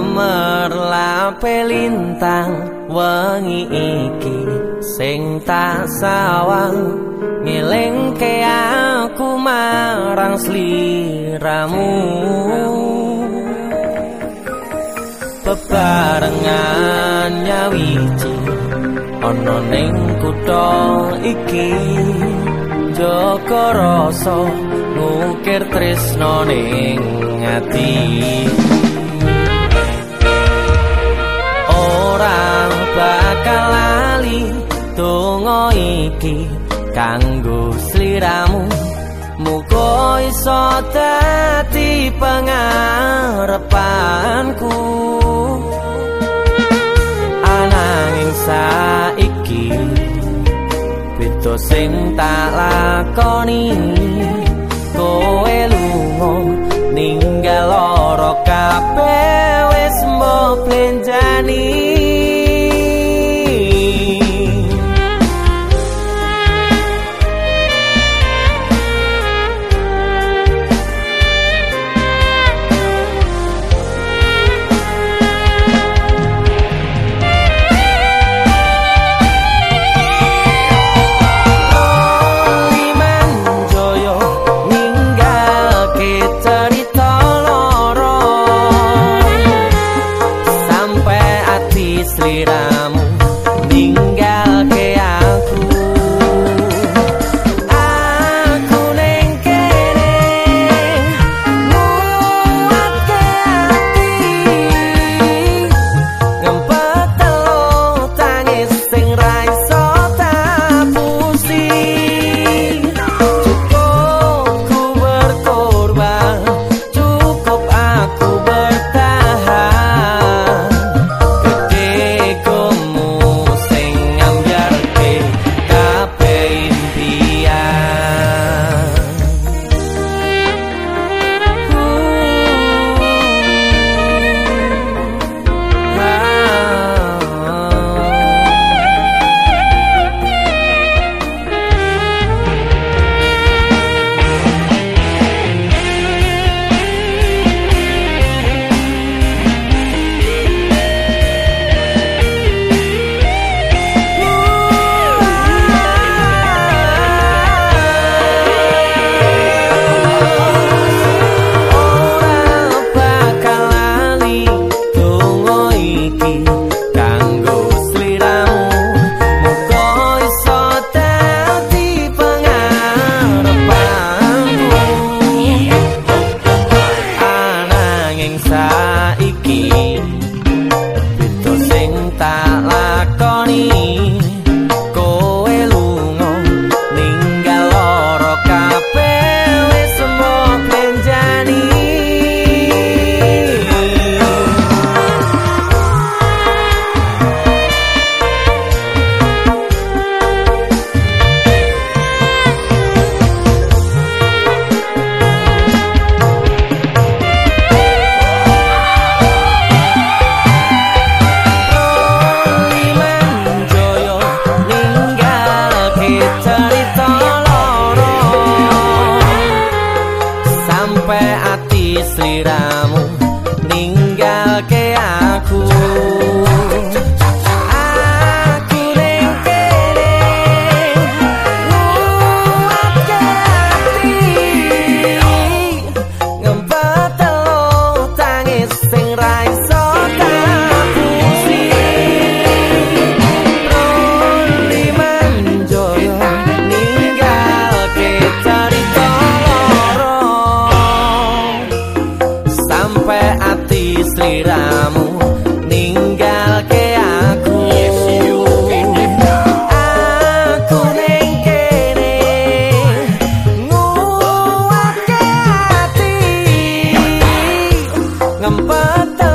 gemerlape lintang wengi iki sing tak sawang. Ngelingke aku marang sliramu. Bebarengan nyawiji ana ning kutha iki. Joko rasa ngukir tresno ning ati orang bakal lali donga iki kanggo sliramu. Muga iso dadi pangarepanku ananging saiki beda sing tak lakoni Sri Ram. aquí. Sliramu 俺不等。